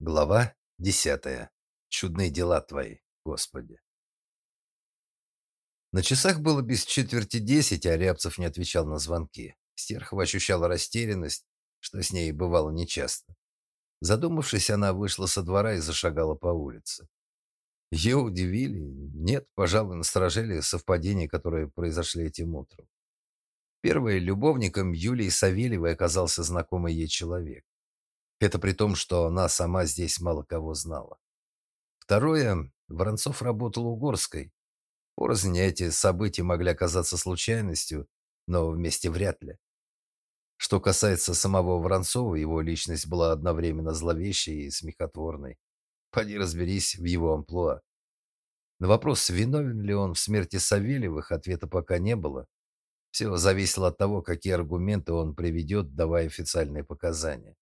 Глава десятая. Чудные дела твои, Господи. На часах было без четверти десять, а Рябцев не отвечал на звонки. Стерхова ощущала растерянность, что с ней бывало нечасто. Задумавшись, она вышла со двора и зашагала по улице. Ее удивили, нет, пожалуй, насторожили совпадения, которые произошли этим утром. Первой любовником Юлии Савельевой оказался знакомый ей человек. Это при том, что она сама здесь мало кого знала. Второе. Воронцов работал у Горской. Порознь эти события могли оказаться случайностью, но вместе вряд ли. Что касается самого Воронцова, его личность была одновременно зловещей и смехотворной. Поди разберись в его амплуа. На вопрос, виновен ли он в смерти Савельевых, ответа пока не было. Все зависело от того, какие аргументы он приведет, давая официальные показания.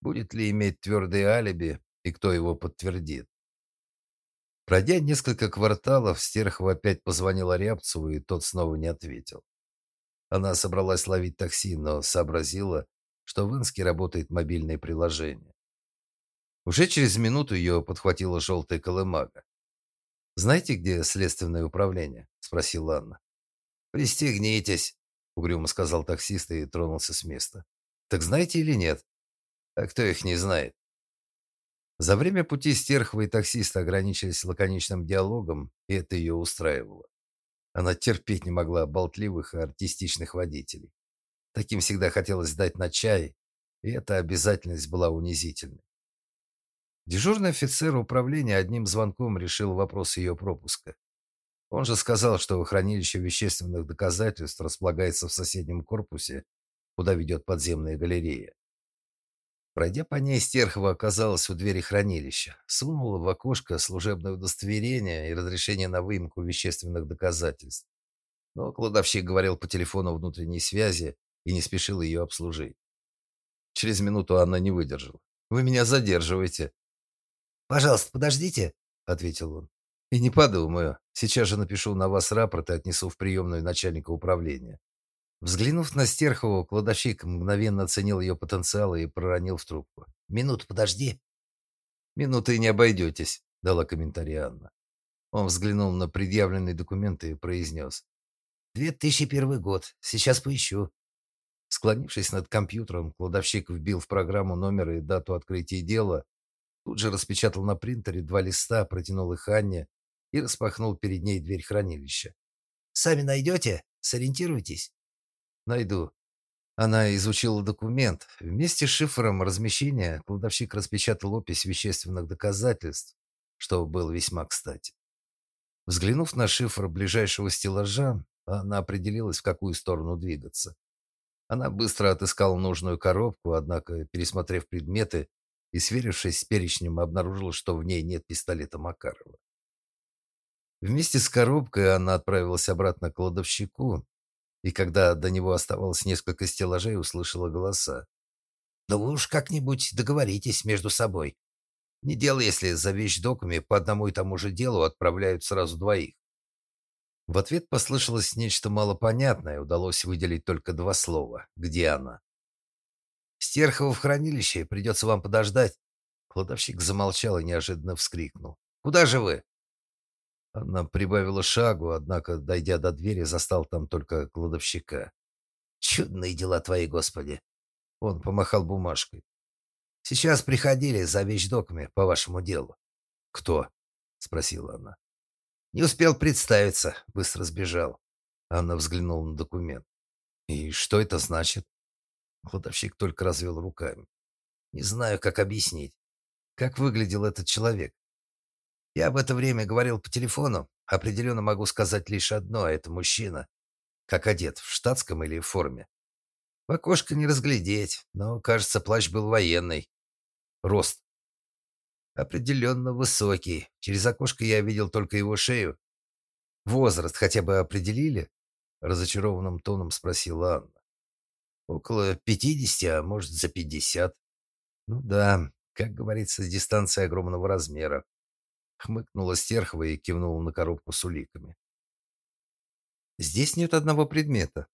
Будет ли иметь твердое алиби и кто его подтвердит? Пройдя несколько кварталов, Стерхова опять позвонила Рябцеву, и тот снова не ответил. Она собралась ловить такси, но сообразила, что в Инске работает мобильное приложение. Уже через минуту ее подхватила желтая колымага. «Знаете, где следственное управление?» – спросила Анна. «Пристегнитесь», – угрюмо сказал таксист и тронулся с места. «Так знаете или нет?» А кто их не знает? За время пути Стерхова и таксиста ограничились лаконичным диалогом, и это ее устраивало. Она терпеть не могла болтливых и артистичных водителей. Таким всегда хотелось дать на чай, и эта обязательность была унизительной. Дежурный офицер управления одним звонком решил вопрос ее пропуска. Он же сказал, что хранилище вещественных доказательств располагается в соседнем корпусе, куда ведет подземная галерея. Пройдя по ней, Стерхова оказалась у двери хранилища, сунула в окошко служебное удостоверение и разрешение на выемку вещественных доказательств. Но кладовщик говорил по телефону внутренней связи и не спешил ее обслужить. Через минуту она не выдержала. «Вы меня задерживаете». «Пожалуйста, подождите», — ответил он. «И не подумаю. Сейчас же напишу на вас рапорт и отнесу в приемную начальника управления. Взглянув на Стерхову, кладовщик мгновенно оценил ее потенциал и проронил в трубку. «Минуту подожди». «Минуты не обойдетесь», — дала комментарий Анна. Он взглянул на предъявленные документы и произнес. «Две тысячи первый год. Сейчас поищу». Склонившись над компьютером, кладовщик вбил в программу номер и дату открытия дела, тут же распечатал на принтере два листа, протянул их Анне и распахнул перед ней дверь хранилища. «Сами найдете? Сориентируйтесь?» Найду. Она изучила документ. Вместе с шифром размещения кладовщик распечатал опись вещественных доказательств, что было весьма кстати. Взглянув на шифр ближайшего стеллажа, она определилась, в какую сторону двигаться. Она быстро отыскала нужную коробку, однако, пересмотрев предметы и сверившись с перечнем, обнаружила, что в ней нет пистолета Макарова. Вместе с коробкой она отправилась обратно к кладовщику, и когда до него оставалось несколько стеллажей, услышала голоса. «Да вы уж как-нибудь договоритесь между собой. Не дело, если за вещдоками по одному и тому же делу отправляют сразу двоих». В ответ послышалось нечто малопонятное, удалось выделить только два слова. «Где она?» «Стерхова в хранилище, придется вам подождать». Кладовщик замолчал и неожиданно вскрикнул. «Куда же вы?» Она прибавила шагу, однако, дойдя до двери, застал там только кладовщика. «Чудные дела твои, Господи!» Он помахал бумажкой. «Сейчас приходили за вещдоками по вашему делу». «Кто?» — спросила она. «Не успел представиться, быстро сбежал». Анна взглянула на документ. «И что это значит?» Кладовщик только развел руками. «Не знаю, как объяснить. Как выглядел этот человек?» Я в это время говорил по телефону. Определенно могу сказать лишь одно – это мужчина. Как одет, в штатском или в форме? В окошко не разглядеть, но, кажется, плащ был военный. Рост? Определенно высокий. Через окошко я видел только его шею. Возраст хотя бы определили? Разочарованным тоном спросила Анна. Около пятидесяти, а может, за пятьдесят. Ну да, как говорится, с дистанции огромного размера хмыкнула Стерхова и кивнула на коробку с уликами. Здесь нет одного предмета.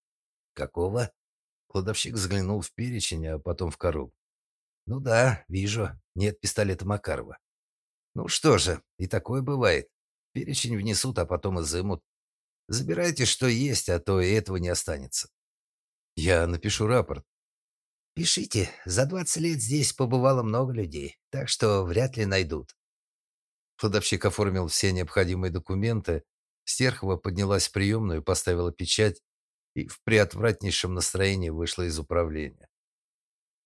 Какого? Кладовщик взглянул в перечень, а потом в коробку. Ну да, вижу. Нет пистолета Макарова. Ну что же, и такое бывает. Перечень внесут, а потом изымут. Забирайте, что есть, а то и этого не останется. Я напишу рапорт. Пишите. За 20 лет здесь побывало много людей, так что вряд ли найдут. Кладовщик оформил все необходимые документы. Стерхова поднялась в приемную, поставила печать и в приотвратнейшем настроении вышла из управления.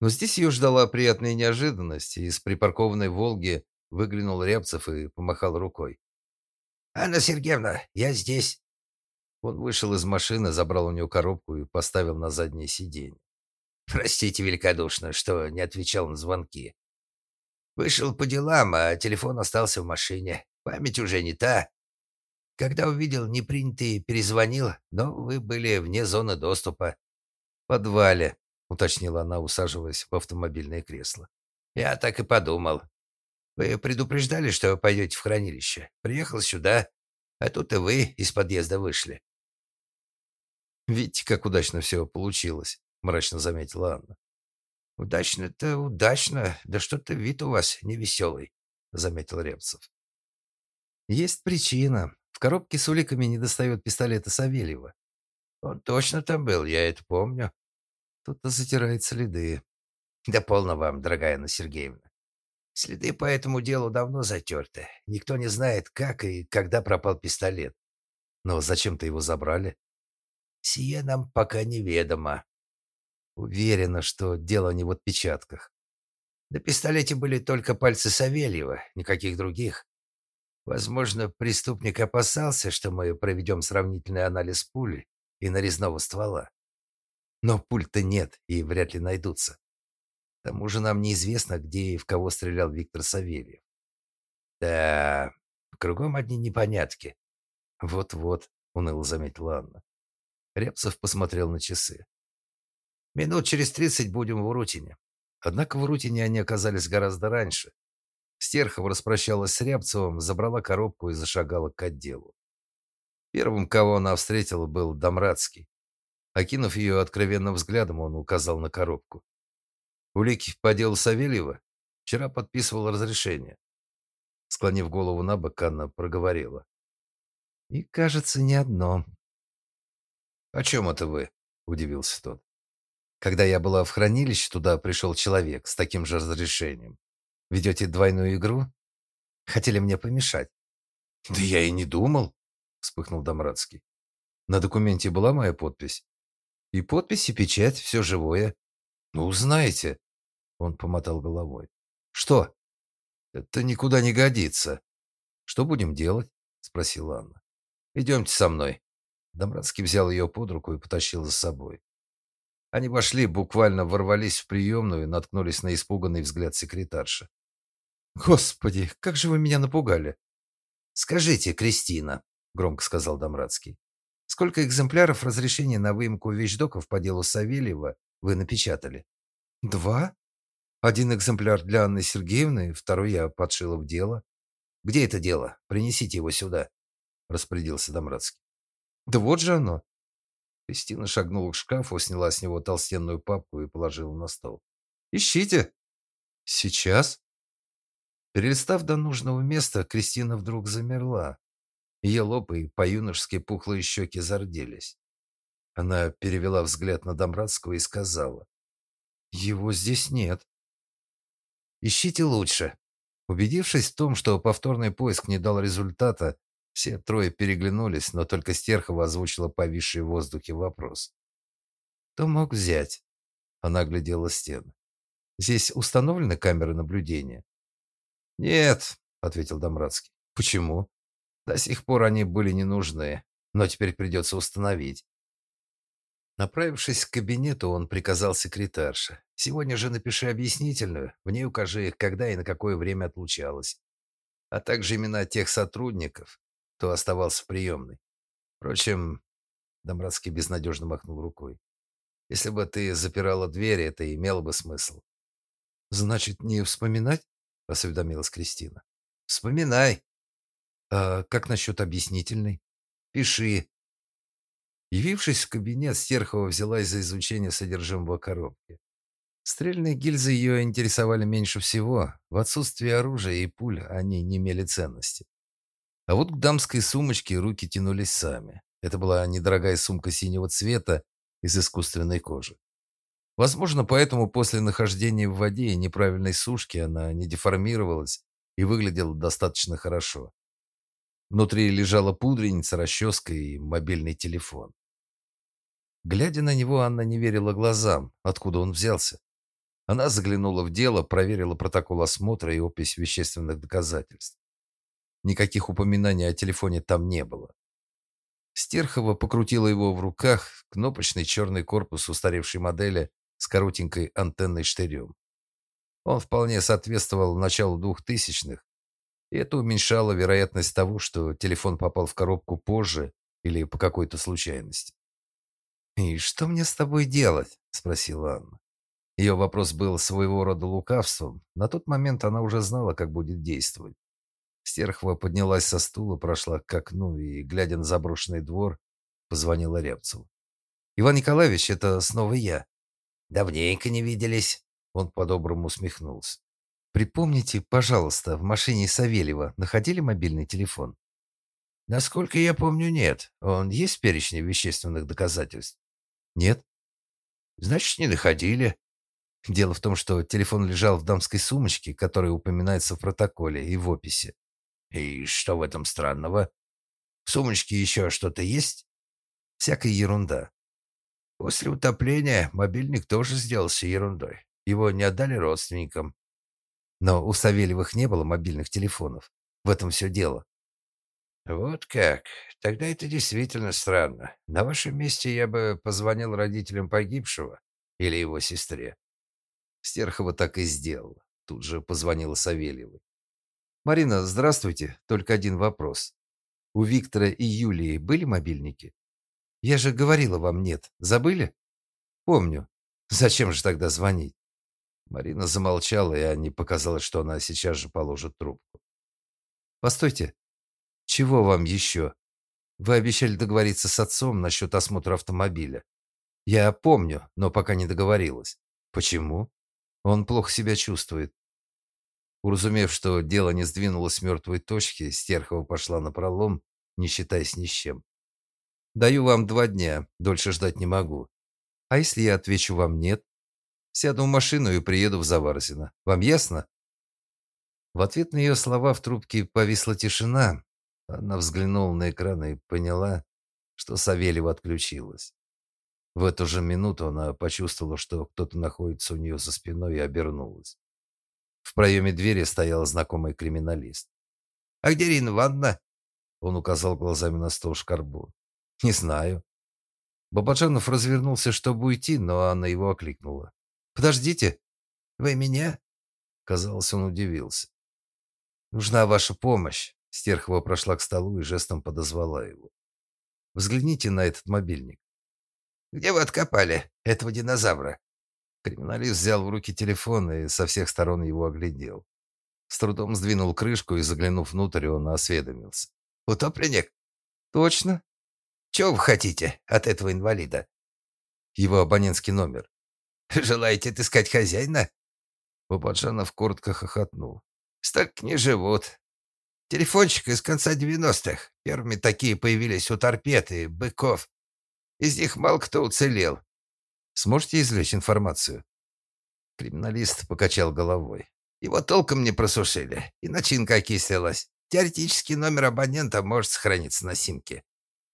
Но здесь ее ждала приятная неожиданность. Из припаркованной «Волги» выглянул Рябцев и помахал рукой. «Анна Сергеевна, я здесь». Он вышел из машины, забрал у нее коробку и поставил на заднее сиденье. «Простите великодушно, что не отвечал на звонки. Вышел по делам, а телефон остался в машине. Память уже не та. Когда увидел непринятый, перезвонил, но вы были вне зоны доступа. В подвале, уточнила она, усаживаясь в автомобильное кресло. Я так и подумал. Вы предупреждали, что пойдете в хранилище. Приехал сюда, а тут и вы из подъезда вышли. Видите, как удачно все получилось, мрачно заметила Анна. «Удачно-то удачно, да что-то вид у вас невеселый», — заметил Репцев. «Есть причина. В коробке с уликами не достает пистолета Савельева. Он точно там был, я это помню. Кто-то затирает следы. Да полно вам, дорогая Анна Сергеевна. Следы по этому делу давно затерты. Никто не знает, как и когда пропал пистолет. Но зачем-то его забрали. Сие нам пока неведомо. Уверена, что дело не в отпечатках. На пистолете были только пальцы Савельева, никаких других. Возможно, преступник опасался, что мы проведем сравнительный анализ пули и нарезного ствола. Но пуль-то нет и вряд ли найдутся. К тому же нам неизвестно, где и в кого стрелял Виктор Савельев. Да, кругом одни непонятки. Вот-вот, уныло заметила Анна. Репцев посмотрел на часы. Минут через тридцать будем в Урутине. Однако в Урутине они оказались гораздо раньше. Стерхова распрощалась с Рябцевым, забрала коробку и зашагала к отделу. Первым, кого она встретила, был Домрадский. Окинув ее откровенным взглядом, он указал на коробку. «Улики по делу Савельева? Вчера подписывал разрешение». Склонив голову на бок, Анна проговорила. «И, кажется, не одно». «О чем это вы?» – удивился тот. Когда я была в хранилище, туда пришел человек с таким же разрешением. Ведете двойную игру? Хотели мне помешать. Да я и не думал, вспыхнул Домрадский. На документе была моя подпись. И подпись, и печать, все живое. Ну, знаете, он помотал головой. Что? Это никуда не годится. Что будем делать? спросила Анна. Идемте со мной. Домрадский взял ее под руку и потащил за собой. Они вошли, буквально ворвались в приемную и наткнулись на испуганный взгляд секретарши. «Господи, как же вы меня напугали!» «Скажите, Кристина», — громко сказал Домрадский, «сколько экземпляров разрешения на выемку вещдоков по делу Савельева вы напечатали?» «Два. Один экземпляр для Анны Сергеевны, второй я подшила в дело». «Где это дело? Принесите его сюда», — распорядился Домрадский. «Да вот же оно», Кристина шагнула к шкафу, сняла с него толстенную папку и положила на стол. «Ищите!» «Сейчас?» Перелистав до нужного места, Кристина вдруг замерла. Ее лоб и по-юношески пухлые щеки зарделись. Она перевела взгляд на Домрадского и сказала. «Его здесь нет». «Ищите лучше». Убедившись в том, что повторный поиск не дал результата, все трое переглянулись, но только Стерхова озвучила повисший в воздухе вопрос. «Кто мог взять?» Она глядела стены. «Здесь установлены камеры наблюдения?» «Нет», — ответил Домрадский. «Почему?» «До сих пор они были не нужны, но теперь придется установить». Направившись к кабинету, он приказал секретарше. «Сегодня же напиши объяснительную, в ней укажи, когда и на какое время отлучалась, а также имена тех сотрудников, кто оставался в приемной. Впрочем, Домрадский безнадежно махнул рукой. Если бы ты запирала дверь, это имело бы смысл. Значит, не вспоминать? осведомилась Кристина. Вспоминай. А как насчет объяснительной? Пиши. Явившись в кабинет, Стерхова взялась за изучение содержимого коробки. Стрельные гильзы ее интересовали меньше всего. В отсутствие оружия и пуль они не имели ценности. А вот к дамской сумочке руки тянулись сами. Это была недорогая сумка синего цвета из искусственной кожи. Возможно, поэтому после нахождения в воде и неправильной сушки она не деформировалась и выглядела достаточно хорошо. Внутри лежала пудреница, расческа и мобильный телефон. Глядя на него, Анна не верила глазам, откуда он взялся. Она заглянула в дело, проверила протокол осмотра и опись вещественных доказательств. Никаких упоминаний о телефоне там не было. Стерхова покрутила его в руках, кнопочный черный корпус устаревшей модели с коротенькой антенной штырем. Он вполне соответствовал началу двухтысячных, и это уменьшало вероятность того, что телефон попал в коробку позже или по какой-то случайности. «И что мне с тобой делать?» – спросила Анна. Ее вопрос был своего рода лукавством. На тот момент она уже знала, как будет действовать. Стерхова поднялась со стула, прошла к окну и, глядя на заброшенный двор, позвонила Рябцеву. «Иван Николаевич, это снова я». «Давненько не виделись», — он по-доброму усмехнулся. «Припомните, пожалуйста, в машине Савельева находили мобильный телефон?» «Насколько я помню, нет. Он есть в перечне вещественных доказательств?» «Нет». «Значит, не находили. Дело в том, что телефон лежал в дамской сумочке, которая упоминается в протоколе и в описи. И что в этом странного? В сумочке еще что-то есть? Всякая ерунда. После утопления мобильник тоже сделался ерундой. Его не отдали родственникам. Но у Савельевых не было мобильных телефонов. В этом все дело. Вот как. Тогда это действительно странно. На вашем месте я бы позвонил родителям погибшего или его сестре. Стерхова так и сделала. Тут же позвонила Савельевой. «Марина, здравствуйте. Только один вопрос. У Виктора и Юлии были мобильники? Я же говорила вам нет. Забыли? Помню. Зачем же тогда звонить? Марина замолчала, и Анне показалось, что она сейчас же положит трубку. Постойте. Чего вам еще? Вы обещали договориться с отцом насчет осмотра автомобиля. Я помню, но пока не договорилась. Почему? Он плохо себя чувствует. Уразумев, что дело не сдвинулось с мертвой точки, Стерхова пошла на пролом, не считаясь ни с чем. «Даю вам два дня, дольше ждать не могу. А если я отвечу вам нет? Сяду в машину и приеду в Заварзино. Вам ясно?» В ответ на ее слова в трубке повисла тишина. Она взглянула на экран и поняла, что Савельева отключилась. В эту же минуту она почувствовала, что кто-то находится у нее за спиной и обернулась. В проеме двери стоял знакомый криминалист. «А где Рина Ивановна?» Он указал глазами на стол шкарбу. «Не знаю». Бабаджанов развернулся, чтобы уйти, но Анна его окликнула. «Подождите!» «Вы меня?» Казалось, он удивился. «Нужна ваша помощь!» Стерхова прошла к столу и жестом подозвала его. «Взгляните на этот мобильник». Где вы откопали этого динозавра?» Криминалист взял в руки телефон и со всех сторон его оглядел. С трудом сдвинул крышку и, заглянув внутрь, он осведомился. «Утопленник?» «Точно». «Чего вы хотите от этого инвалида?» «Его абонентский номер». «Желаете отыскать хозяина?» Бабаджанов коротко хохотнул. «Столько не живут. Телефончик из конца девяностых. Первыми такие появились у торпед и быков. Из них мало кто уцелел. Сможете извлечь информацию? Криминалист покачал головой. Его толком не просушили, и начинка окислилась. Теоретически номер абонента может сохраниться на симке.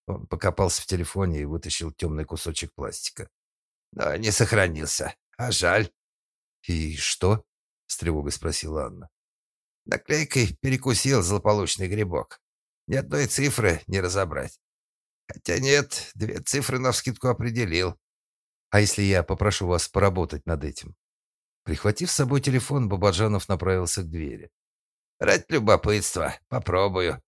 Он покопался в телефоне и вытащил темный кусочек пластика. Но не сохранился. А жаль. «И что?» — с тревогой спросила Анна. Наклейкой перекусил злополучный грибок. Ни одной цифры не разобрать. Хотя нет, две цифры навскидку определил. А если я попрошу вас поработать над этим? Прихватив с собой телефон, Бабаджанов направился к двери. Ради любопытства. Попробую.